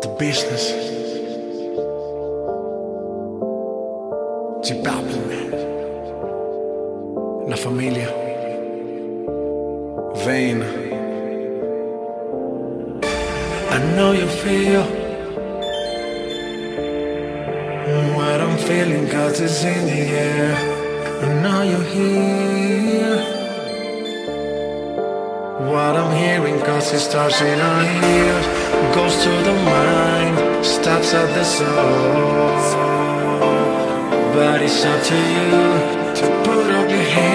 The business. J Balvin. La familia. vain. I know you feel what I'm feeling, cause it's in the air. I know you hear what I'm hearing, cause it starts in our ears, goes to the mind, stops at the soul. But it's up to you to put up your hands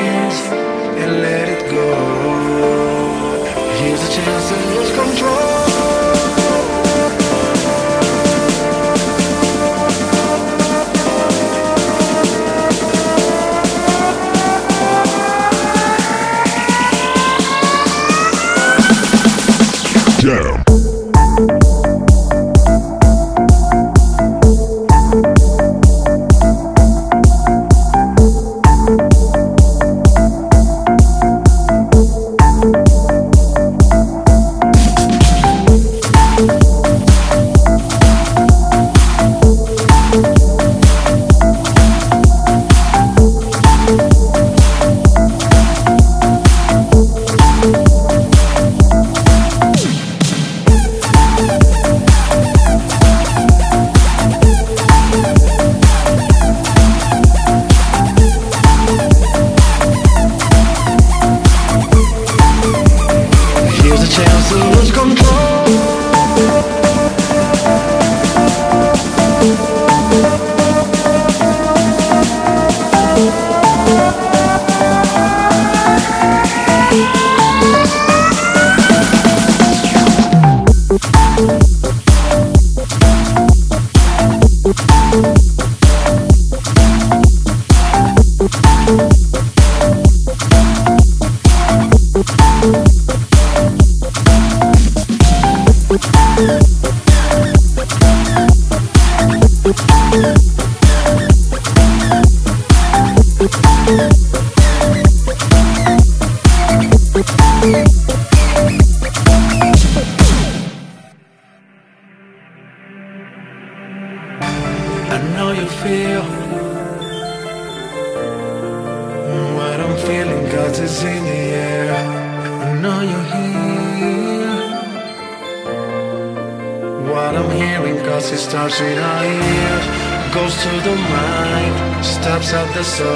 stops at the soul.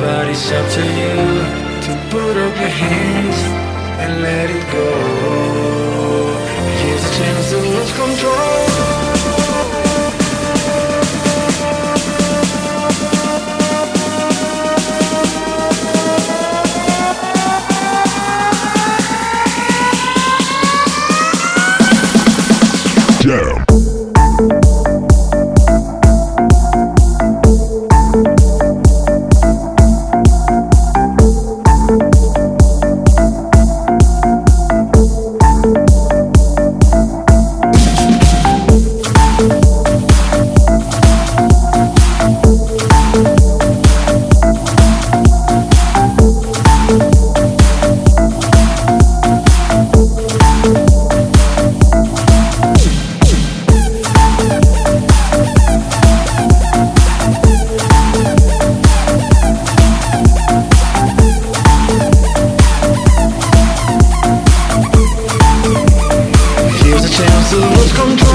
But it's up to you to put up your hands and let it go. Here's a chance to lose control. Chance lose control.